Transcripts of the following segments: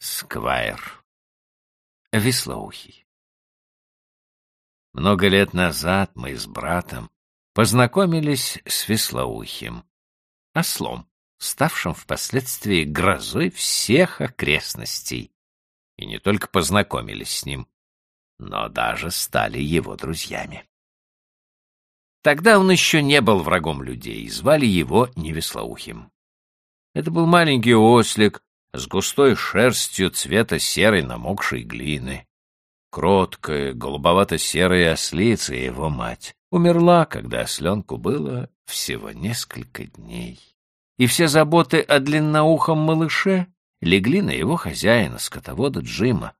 Сквайр. Веслоухий. Много лет назад мы с братом познакомились с Веслоухим, ослом, ставшим впоследствии грозой всех окрестностей. И не только познакомились с ним, но даже стали его друзьями. Тогда он еще не был врагом людей, звали его Невеслоухим. Это был маленький ослик с густой шерстью цвета серой намокшей глины. Кроткая, голубовато-серая ослица его мать умерла, когда осленку было всего несколько дней. И все заботы о длинноухом малыше легли на его хозяина, скотовода Джима.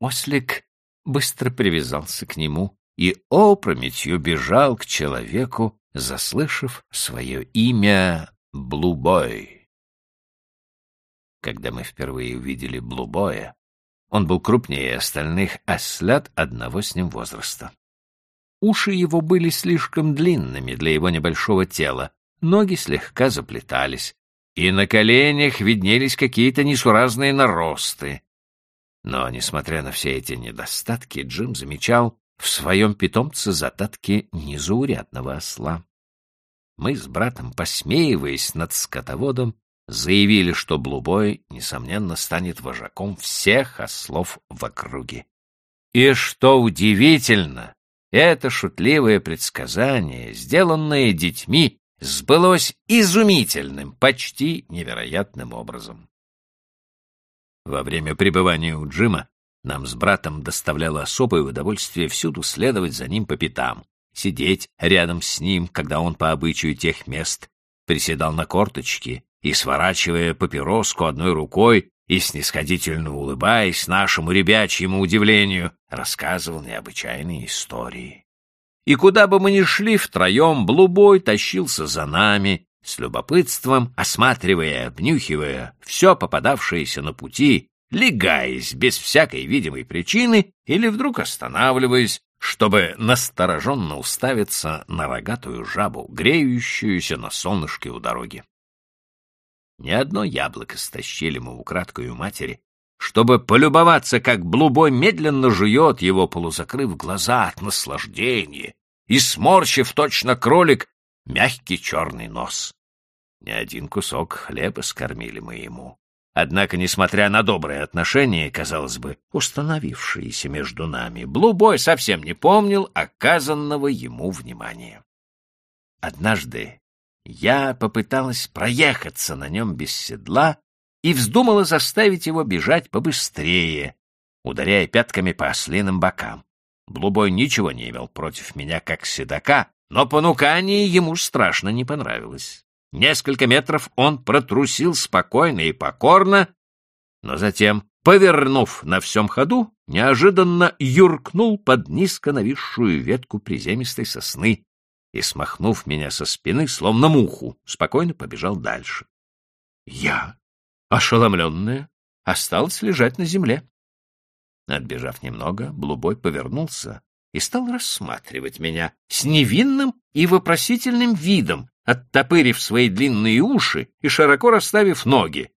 Ослик быстро привязался к нему и опрометью бежал к человеку, заслышав свое имя Блубой. Когда мы впервые увидели Блубоя, он был крупнее остальных ослят одного с ним возраста. Уши его были слишком длинными для его небольшого тела, ноги слегка заплетались, и на коленях виднелись какие-то несуразные наросты. Но, несмотря на все эти недостатки, Джим замечал в своем питомце задатки незаурядного осла. Мы с братом, посмеиваясь над скотоводом, заявили, что Блубой, несомненно, станет вожаком всех ослов в округе. И что удивительно, это шутливое предсказание, сделанное детьми, сбылось изумительным, почти невероятным образом. Во время пребывания у Джима нам с братом доставляло особое удовольствие всюду следовать за ним по пятам, сидеть рядом с ним, когда он по обычаю тех мест приседал на корточки и, сворачивая папироску одной рукой и снисходительно улыбаясь нашему ребячьему удивлению, рассказывал необычайные истории. И куда бы мы ни шли втроем, Блубой тащился за нами, с любопытством осматривая, обнюхивая все попадавшееся на пути, легаясь без всякой видимой причины или вдруг останавливаясь, чтобы настороженно уставиться на рогатую жабу, греющуюся на солнышке у дороги. Ни одно яблоко стащили мы украдкой у матери, чтобы полюбоваться, как Блубой медленно жует его, полузакрыв глаза от наслаждения и сморщив точно кролик мягкий черный нос. Ни один кусок хлеба скормили мы ему. Однако, несмотря на добрые отношения, казалось бы, установившиеся между нами, Блубой совсем не помнил оказанного ему внимания. Однажды я попыталась проехаться на нем без седла и вздумала заставить его бежать побыстрее, ударяя пятками по ослиным бокам. Блубой ничего не имел против меня как седока, но понукание ему страшно не понравилось. Несколько метров он протрусил спокойно и покорно, но затем, повернув на всем ходу, неожиданно юркнул под низко нависшую ветку приземистой сосны и, смахнув меня со спины, словно муху, спокойно побежал дальше. Я, ошеломленная, осталась лежать на земле. Отбежав немного, Блубой повернулся и стал рассматривать меня с невинным и вопросительным видом, оттопырив свои длинные уши и широко расставив ноги.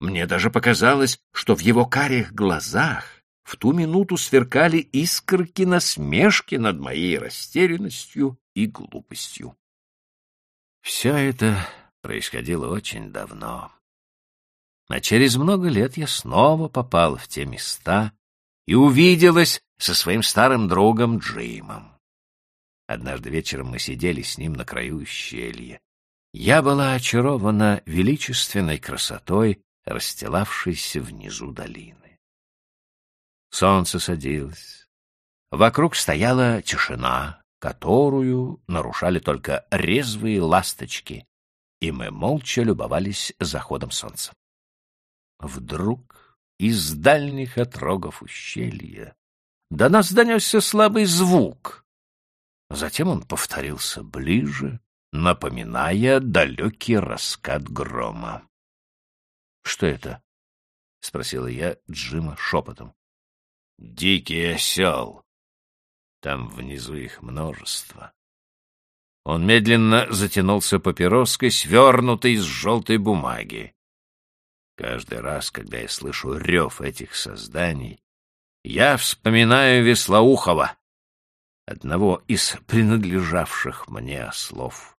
Мне даже показалось, что в его карих глазах в ту минуту сверкали искорки насмешки над моей растерянностью и глупостью. Все это происходило очень давно. А через много лет я снова попал в те места и увиделась со своим старым другом Джимом. Однажды вечером мы сидели с ним на краю ущелья. Я была очарована величественной красотой, расстилавшейся внизу долины. Солнце садилось. Вокруг стояла тишина, которую нарушали только резвые ласточки, и мы молча любовались заходом солнца. Вдруг из дальних отрогов ущелья до нас донесся слабый звук — Затем он повторился ближе, напоминая далекий раскат грома. — Что это? — спросила я Джима шепотом. — Дикий осел. Там внизу их множество. Он медленно затянулся папироской, свернутой из желтой бумаги. Каждый раз, когда я слышу рев этих созданий, я вспоминаю Веслоухова, одного из принадлежавших мне ослов.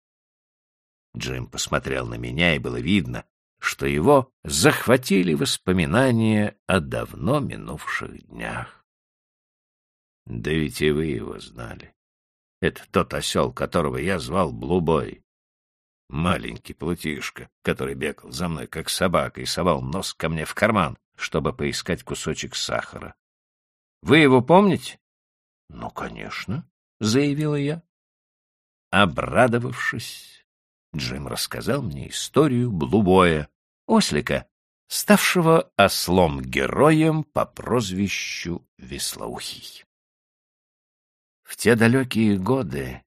Джим посмотрел на меня, и было видно, что его захватили воспоминания о давно минувших днях. Да ведь и вы его знали. Это тот осел, которого я звал Блубой. Маленький плутишка, который бегал за мной, как собака, и совал нос ко мне в карман, чтобы поискать кусочек сахара. Вы его помните? — Ну, конечно, — заявила я. Обрадовавшись, Джим рассказал мне историю Блубоя, ослика, ставшего ослом-героем по прозвищу Веслоухий. В те далекие годы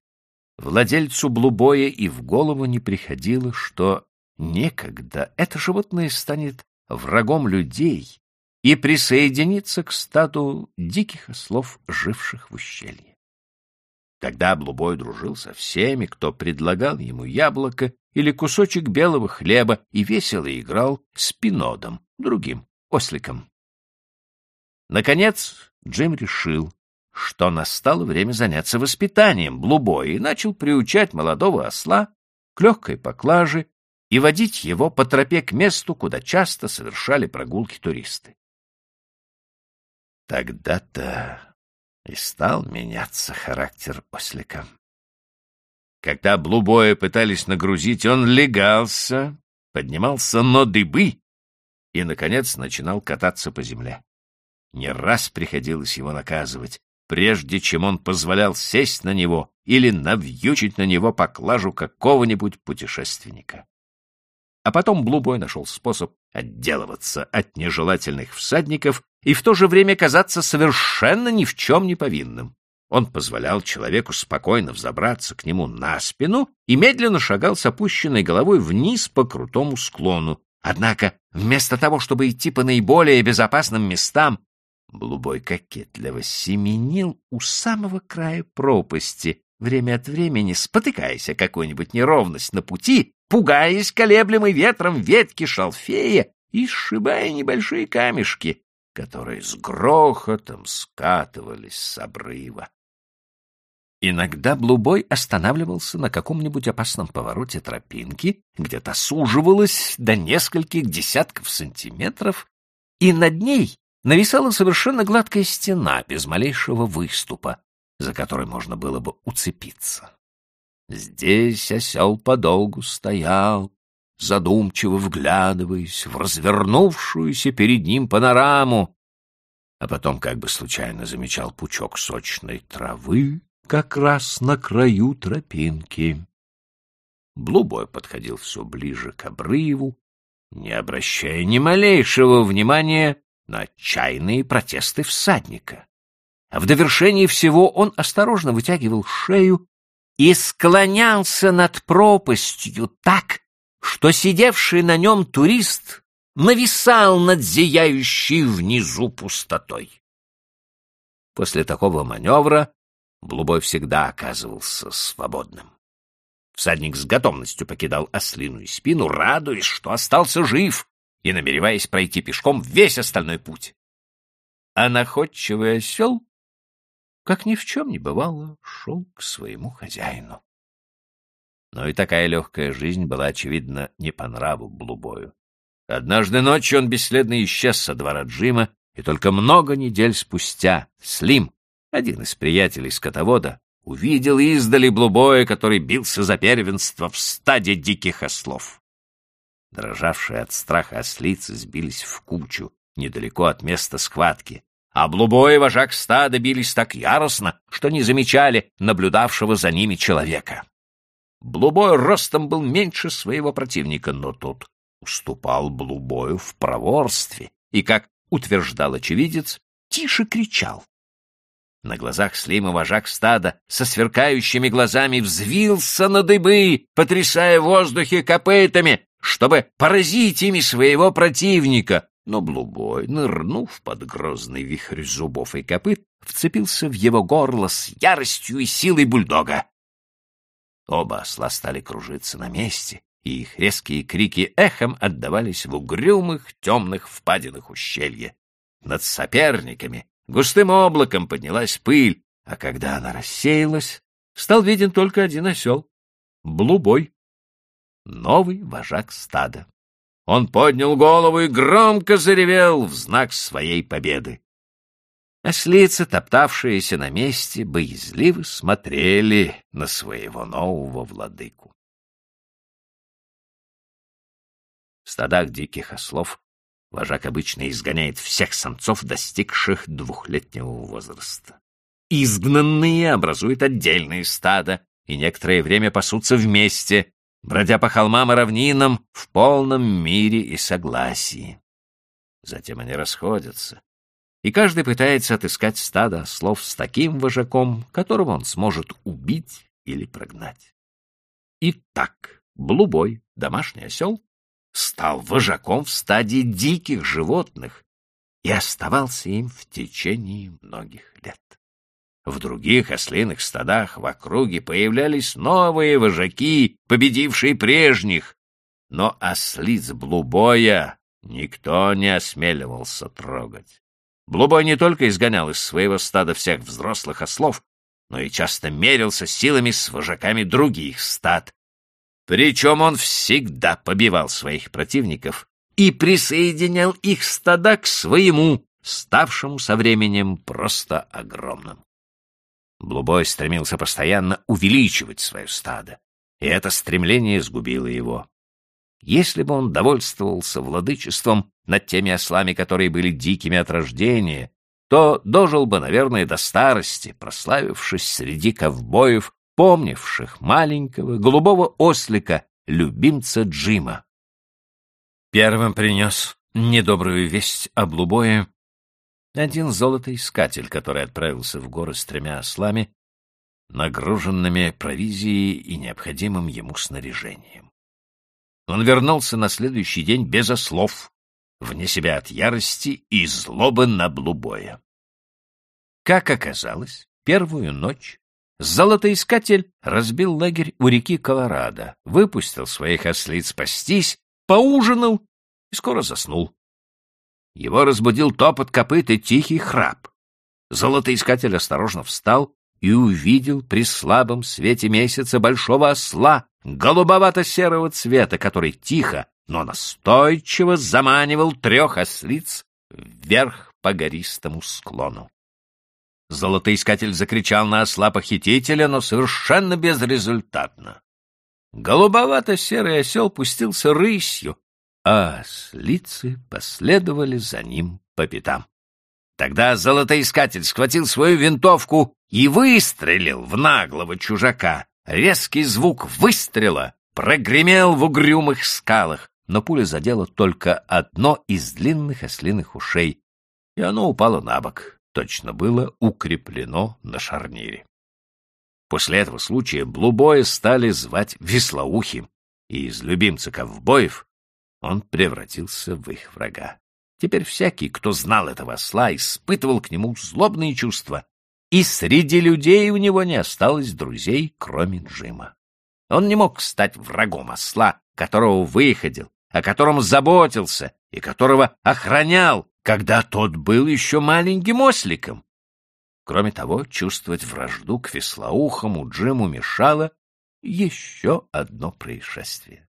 владельцу Блубоя и в голову не приходило, что некогда это животное станет врагом людей и присоединиться к стаду диких ослов, живших в ущелье. Тогда Блубой дружил со всеми, кто предлагал ему яблоко или кусочек белого хлеба и весело играл с Пинодом, другим осликом. Наконец Джим решил, что настало время заняться воспитанием Блубоя и начал приучать молодого осла к легкой поклаже и водить его по тропе к месту, куда часто совершали прогулки туристы. Тогда-то и стал меняться характер ослика. Когда Блубоя пытались нагрузить, он легался, поднимался на дыбы и, наконец, начинал кататься по земле. Не раз приходилось его наказывать, прежде чем он позволял сесть на него или навьючить на него поклажу какого-нибудь путешественника. А потом Блубой нашел способ отделываться от нежелательных всадников и в то же время казаться совершенно ни в чем не повинным. Он позволял человеку спокойно взобраться к нему на спину и медленно шагал с опущенной головой вниз по крутому склону. Однако, вместо того, чтобы идти по наиболее безопасным местам, Блубой кокетливо семенил у самого края пропасти, время от времени спотыкаясь о какую-нибудь неровность на пути пугаясь колеблемой ветром ветки шалфея и сшибая небольшие камешки, которые с грохотом скатывались с обрыва. Иногда Блубой останавливался на каком-нибудь опасном повороте тропинки, где-то суживалась до нескольких десятков сантиметров, и над ней нависала совершенно гладкая стена без малейшего выступа, за который можно было бы уцепиться. Здесь осел подолгу стоял, задумчиво вглядываясь в развернувшуюся перед ним панораму, а потом как бы случайно замечал пучок сочной травы как раз на краю тропинки. Блубой подходил все ближе к обрыву, не обращая ни малейшего внимания на отчаянные протесты всадника. А в довершении всего он осторожно вытягивал шею и склонялся над пропастью так, что сидевший на нем турист нависал над зияющей внизу пустотой. После такого маневра Блубой всегда оказывался свободным. Всадник с готовностью покидал ослиную спину, радуясь, что остался жив, и намереваясь пройти пешком весь остальной путь. А находчивый осел как ни в чем не бывало, шел к своему хозяину. Но и такая легкая жизнь была, очевидно, не по нраву Блубою. Однажды ночью он бесследно исчез со двора Джима, и только много недель спустя Слим, один из приятелей скотовода, увидел издали Блубоя, который бился за первенство в стаде диких ослов. Дрожавшие от страха ослицы сбились в кучу недалеко от места схватки, а Блубой и вожак стада бились так яростно, что не замечали наблюдавшего за ними человека. Блубой ростом был меньше своего противника, но тот уступал Блубою в проворстве и, как утверждал очевидец, тише кричал. На глазах Слима вожак стада со сверкающими глазами взвился на дыбы, потрясая в воздухе копытами, чтобы поразить ими своего противника, но Блубой, нырнув под грозный вихрь зубов и копыт, вцепился в его горло с яростью и силой бульдога. Оба осла стали кружиться на месте, и их резкие крики эхом отдавались в угрюмых темных впадинах ущелья. Над соперниками густым облаком поднялась пыль, а когда она рассеялась, стал виден только один осел — Блубой, новый вожак стада. Он поднял голову и громко заревел в знак своей победы. Ослицы, топтавшиеся на месте, боязливо смотрели на своего нового владыку. В стадах диких ослов вожак обычно изгоняет всех самцов, достигших двухлетнего возраста. Изгнанные образуют отдельные стада и некоторое время пасутся вместе, бродя по холмам и равнинам в полном мире и согласии. Затем они расходятся, и каждый пытается отыскать стадо ослов с таким вожаком, которого он сможет убить или прогнать. И так Блубой, домашний осел, стал вожаком в стаде диких животных и оставался им в течение многих лет. В других ослиных стадах в округе появлялись новые вожаки, победившие прежних, но ослиц Блубоя никто не осмеливался трогать. Блубой не только изгонял из своего стада всех взрослых ослов, но и часто мерился силами с вожаками других стад. Причем он всегда побивал своих противников и присоединял их стада к своему, ставшему со временем просто огромным. Блубой стремился постоянно увеличивать свое стадо, и это стремление сгубило его. Если бы он довольствовался владычеством над теми ослами, которые были дикими от рождения, то дожил бы, наверное, до старости, прославившись среди ковбоев, помнивших маленького голубого ослика, любимца Джима. Первым принес недобрую весть об Лубое один золотоискатель, который отправился в горы с тремя ослами, нагруженными провизией и необходимым ему снаряжением. Он вернулся на следующий день без ослов, вне себя от ярости и злобы на Блубоя. Как оказалось, первую ночь золотоискатель разбил лагерь у реки Колорадо, выпустил своих ослиц спастись, поужинал и скоро заснул. Его разбудил топот копыт и тихий храп. Золотоискатель осторожно встал и увидел при слабом свете месяца большого осла, голубовато-серого цвета, который тихо, но настойчиво заманивал трех ослиц вверх по гористому склону. Золотоискатель закричал на осла-похитителя, но совершенно безрезультатно. Голубовато-серый осел пустился рысью, а слицы последовали за ним по пятам. Тогда золотоискатель схватил свою винтовку и выстрелил в наглого чужака. Резкий звук выстрела прогремел в угрюмых скалах, но пуля задела только одно из длинных ослиных ушей, и оно упало на бок. Точно было укреплено на шарнире. После этого случая Блубоя стали звать Веслоухим, и из любимца ковбоев он превратился в их врага. Теперь всякий, кто знал этого осла, испытывал к нему злобные чувства, и среди людей у него не осталось друзей, кроме Джима. Он не мог стать врагом осла, которого выходил, о котором заботился и которого охранял, когда тот был еще маленьким осликом. Кроме того, чувствовать вражду к веслоухому Джиму мешало еще одно происшествие.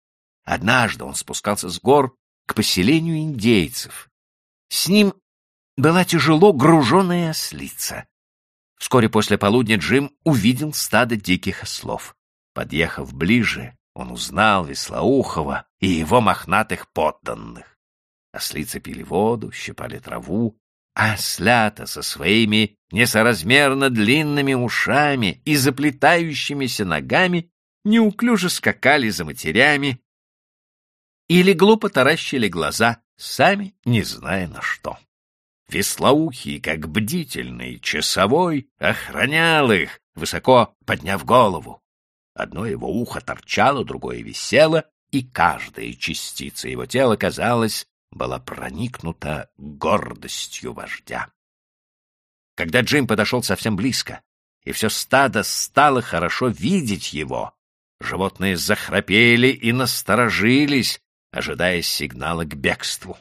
Однажды он спускался с гор к поселению индейцев. С ним была тяжело груженная ослица. Вскоре после полудня Джим увидел стадо диких ослов. Подъехав ближе, он узнал Веслоухова и его мохнатых подданных. Ослицы пили воду, щипали траву, а ослята со своими несоразмерно длинными ушами и заплетающимися ногами неуклюже скакали за матерями, или глупо таращили глаза, сами не зная на что. Веслоухий, как бдительный часовой, охранял их, высоко подняв голову. Одно его ухо торчало, другое висело, и каждая частица его тела, казалось, была проникнута гордостью вождя. Когда Джим подошел совсем близко, и все стадо стало хорошо видеть его, Животные захрапели и насторожились, ожидая сигнала к бегству.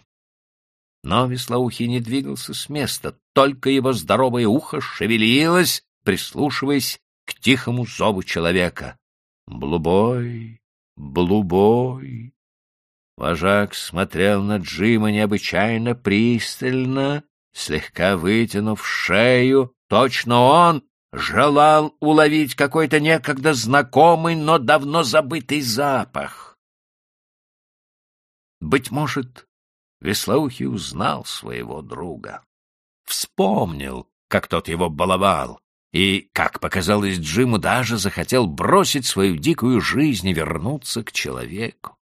Но Веслоухий не двигался с места, только его здоровое ухо шевелилось, прислушиваясь к тихому зову человека. «Блубой, блубой!» Вожак смотрел на Джима необычайно пристально, слегка вытянув шею. Точно он желал уловить какой-то некогда знакомый, но давно забытый запах. Быть может, Веслоухий узнал своего друга. Вспомнил, как тот его баловал, и, как показалось Джиму, даже захотел бросить свою дикую жизнь и вернуться к человеку.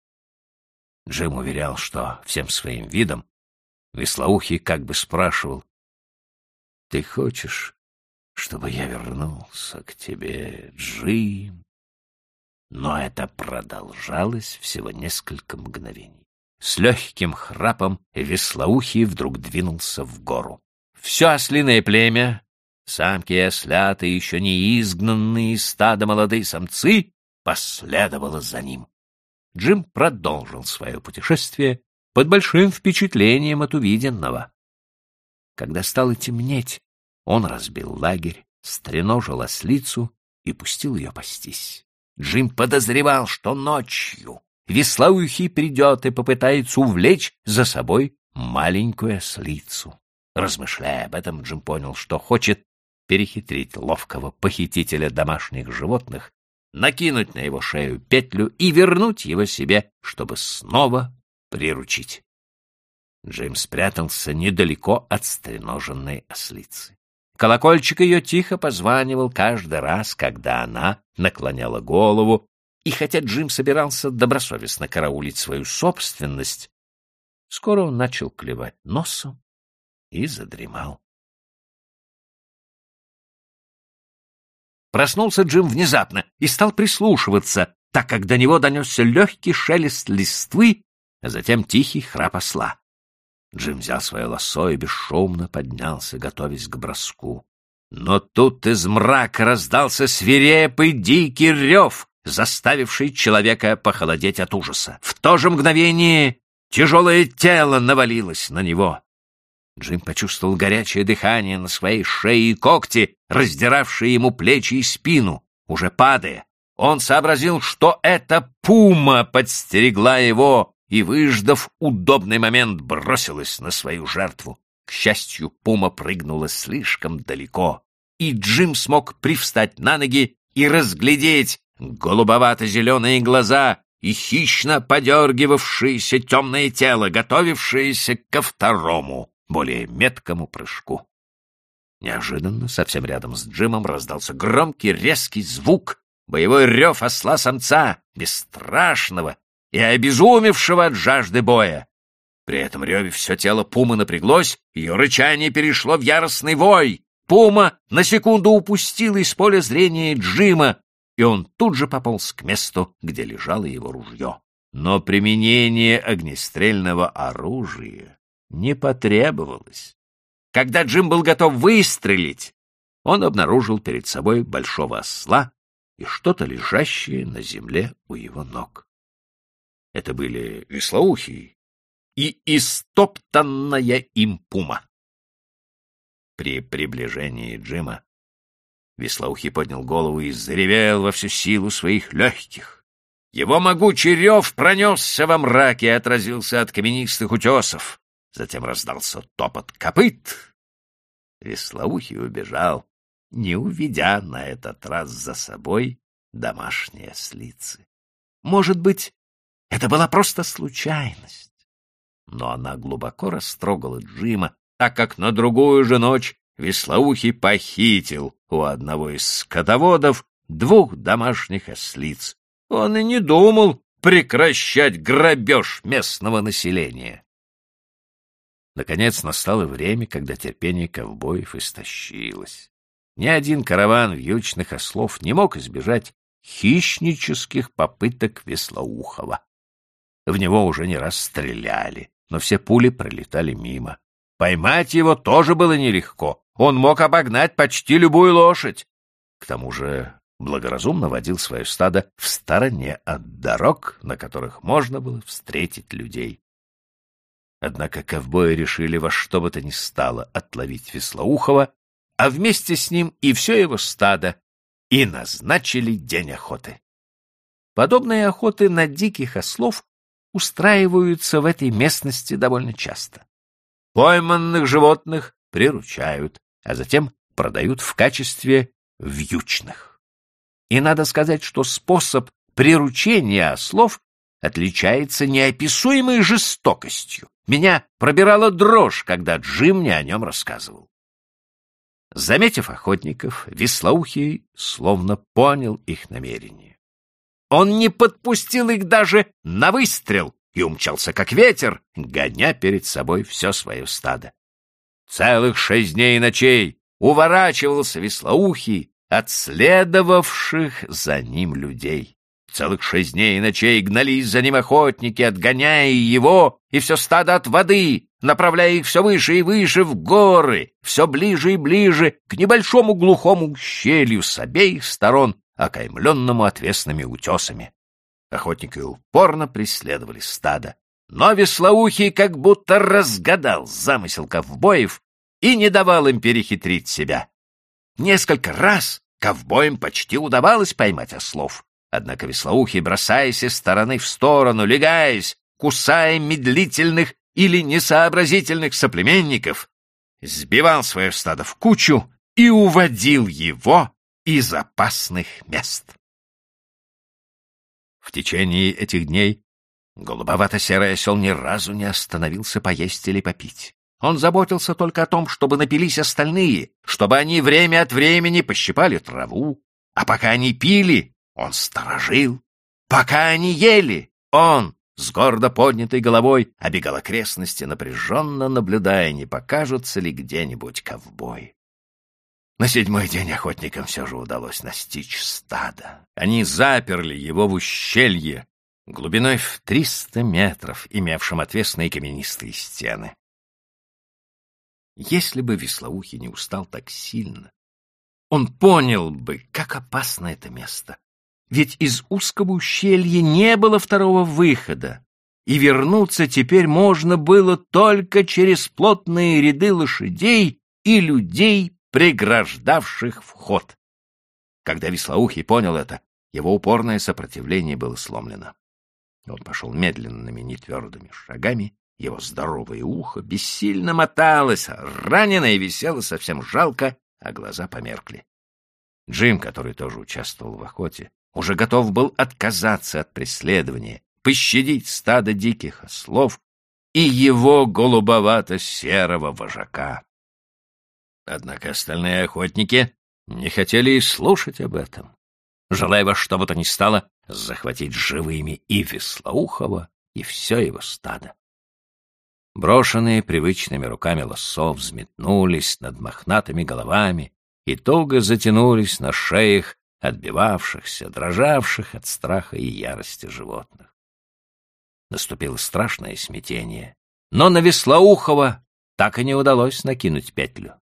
Джим уверял, что всем своим видом Веслоухий как бы спрашивал, «Ты хочешь, чтобы я вернулся к тебе, Джим?» Но это продолжалось всего несколько мгновений. С легким храпом Веслоухий вдруг двинулся в гору. Все ослиное племя, самки и ослята, еще не изгнанные из стада молодые самцы, последовало за ним. Джим продолжил свое путешествие под большим впечатлением от увиденного. Когда стало темнеть, он разбил лагерь, стреножил ослицу и пустил ее пастись. Джим подозревал, что ночью Веслоухий придет и попытается увлечь за собой маленькую ослицу. Размышляя об этом, Джим понял, что хочет перехитрить ловкого похитителя домашних животных, накинуть на его шею петлю и вернуть его себе, чтобы снова приручить. Джим спрятался недалеко от стреноженной ослицы. Колокольчик ее тихо позванивал каждый раз, когда она наклоняла голову, и хотя Джим собирался добросовестно караулить свою собственность, скоро он начал клевать носом и задремал. Проснулся Джим внезапно и стал прислушиваться, так как до него донесся легкий шелест листвы, а затем тихий храп осла. Джим взял свое лосо и бесшумно поднялся, готовясь к броску. Но тут из мрака раздался свирепый дикий рев, заставивший человека похолодеть от ужаса. В то же мгновение тяжелое тело навалилось на него. Джим почувствовал горячее дыхание на своей шее и когти, раздиравшие ему плечи и спину. Уже падая, он сообразил, что эта пума подстерегла его и, выждав удобный момент, бросилась на свою жертву. К счастью, пума прыгнула слишком далеко, и Джим смог привстать на ноги и разглядеть голубовато-зеленые глаза и хищно подергивавшееся темное тело, готовившееся ко второму, более меткому прыжку. Неожиданно, совсем рядом с Джимом, раздался громкий резкий звук, боевой рев осла-самца, бесстрашного и обезумевшего от жажды боя. При этом реве все тело пумы напряглось, ее рычание перешло в яростный вой. Пума на секунду упустила из поля зрения Джима, и он тут же пополз к месту, где лежало его ружье. Но применение огнестрельного оружия не потребовалось. Когда Джим был готов выстрелить, он обнаружил перед собой большого осла и что-то лежащее на земле у его ног. Это были веслоухие и истоптанная им пума. При приближении Джима Веслоухий поднял голову и заревел во всю силу своих легких. Его могучий рев пронесся во мраке и отразился от каменистых утесов. Затем раздался топот копыт. Веслоухий убежал, не увидя на этот раз за собой домашние ослицы. Может быть, это была просто случайность. Но она глубоко растрогала Джима, так как на другую же ночь Веслоухий похитил у одного из скотоводов двух домашних ослиц. Он и не думал прекращать грабеж местного населения. Наконец настало время, когда терпение ковбоев истощилось. Ни один караван вьючных ослов не мог избежать хищнических попыток Веслоухова. В него уже не раз стреляли, но все пули пролетали мимо. Поймать его тоже было нелегко. Он мог обогнать почти любую лошадь. К тому же благоразумно водил свое стадо в стороне от дорог, на которых можно было встретить людей. Однако ковбои решили во что бы то ни стало отловить Веслоухова, а вместе с ним и все его стадо, и назначили день охоты. Подобные охоты на диких ослов устраиваются в этой местности довольно часто. Пойманных животных приручают, а затем продают в качестве вьючных. И надо сказать, что способ приручения ослов отличается неописуемой жестокостью. Меня пробирала дрожь, когда Джим мне о нем рассказывал. Заметив охотников, Веслоухий словно понял их намерение. Он не подпустил их даже на выстрел и умчался как ветер, гоня перед собой все свое стадо. Целых шесть дней и ночей уворачивался Веслоухий от следовавших за ним людей. Целых шесть дней и ночей гнались за ним охотники, отгоняя его и все стадо от воды, направляя их все выше и выше в горы, все ближе и ближе к небольшому глухому ущелью с обеих сторон, окаймленному отвесными утесами. Охотники упорно преследовали стадо, но Веслоухий как будто разгадал замысел ковбоев и не давал им перехитрить себя. Несколько раз ковбоям почти удавалось поймать ослов, однако Веслоухий, бросаясь из стороны в сторону, легаясь, кусая медлительных или несообразительных соплеменников, сбивал свое стадо в кучу и уводил его из опасных мест. В течение этих дней голубовато-серый осел ни разу не остановился поесть или попить. Он заботился только о том, чтобы напились остальные, чтобы они время от времени пощипали траву, а пока они пили, он сторожил. Пока они ели, он с гордо поднятой головой обегал окрестности, напряженно наблюдая, не покажутся ли где-нибудь ковбой. На седьмой день охотникам все же удалось настичь стадо. Они заперли его в ущелье, глубиной в триста метров, имевшем отвесные каменистые стены. Если бы Веслоухий не устал так сильно, он понял бы, как опасно это место. Ведь из узкого ущелья не было второго выхода, и вернуться теперь можно было только через плотные ряды лошадей и людей, преграждавших вход. Когда Веслоухий понял это, его упорное сопротивление было сломлено. Он пошел медленными, нетвердыми шагами, его здоровое ухо бессильно моталось, раненое висело совсем жалко, а глаза померкли. Джим, который тоже участвовал в охоте, уже готов был отказаться от преследования, пощадить стадо диких ослов и его голубовато-серого вожака. Однако остальные охотники не хотели и слушать об этом, желая во что бы то ни стало захватить живыми и Веслоухова, и все его стадо. Брошенные привычными руками лосо взметнулись над мохнатыми головами и туго затянулись на шеях отбивавшихся, дрожавших от страха и ярости животных. Наступило страшное смятение, но на Веслоухова так и не удалось накинуть петлю.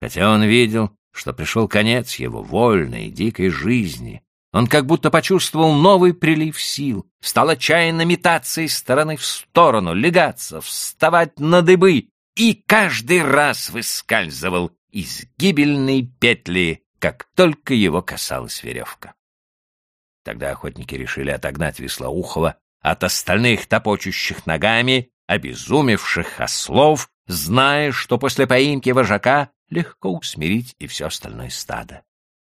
Хотя он видел, что пришел конец его вольной, дикой жизни, он как будто почувствовал новый прилив сил, стал отчаянно метаться из стороны в сторону, легаться, вставать на дыбы и каждый раз выскальзывал из гибельной петли, как только его касалась веревка. Тогда охотники решили отогнать Веслоухова от остальных топочущих ногами, обезумевших ослов, зная, что после поимки вожака легко усмирить и все остальное стадо.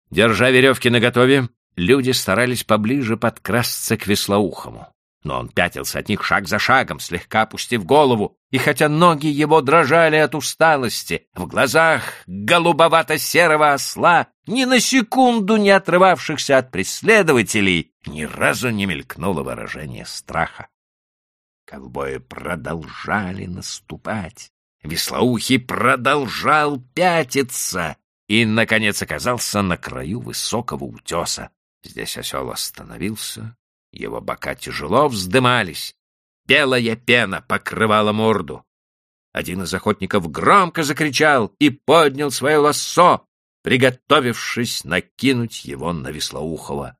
Держа веревки наготове, люди старались поближе подкрасться к веслоухому. Но он пятился от них шаг за шагом, слегка опустив голову, и хотя ноги его дрожали от усталости, в глазах голубовато-серого осла, ни на секунду не отрывавшихся от преследователей, ни разу не мелькнуло выражение страха. Ковбои продолжали наступать. Веслоухий продолжал пятиться и, наконец, оказался на краю высокого утеса. Здесь осел остановился, его бока тяжело вздымались, белая пена покрывала морду. Один из охотников громко закричал и поднял свое лассо. приготовившись накинуть его на Веслоухова.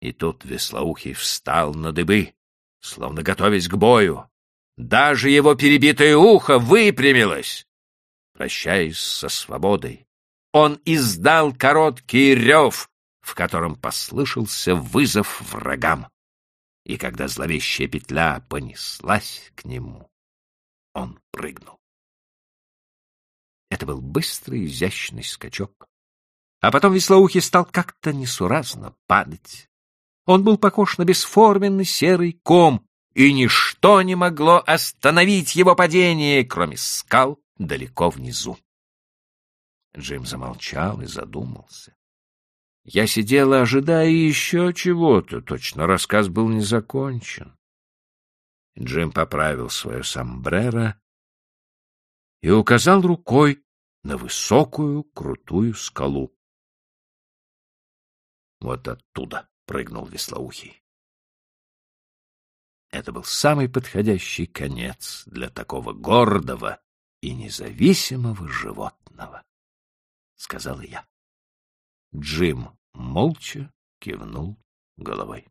И тут Веслоухий встал на дыбы, словно готовясь к бою. Даже его перебитое ухо выпрямилось. Прощаясь со свободой, он издал короткий рев, в котором послышался вызов врагам. И когда зловещая петля понеслась к нему, он прыгнул. Это был быстрый, изящный скачок. А потом Веслоухий стал как-то несуразно падать. Он был похож на бесформенный серый ком, и ничто не могло остановить его падение, кроме скал далеко внизу. Джим замолчал и задумался. Я сидела, ожидая еще чего-то, точно рассказ был не закончен. Джим поправил свое сомбреро и указал рукой на высокую крутую скалу. Вот оттуда прыгнул Веслоухий. Это был самый подходящий конец для такого гордого и независимого животного, — сказала я. Джим молча кивнул головой.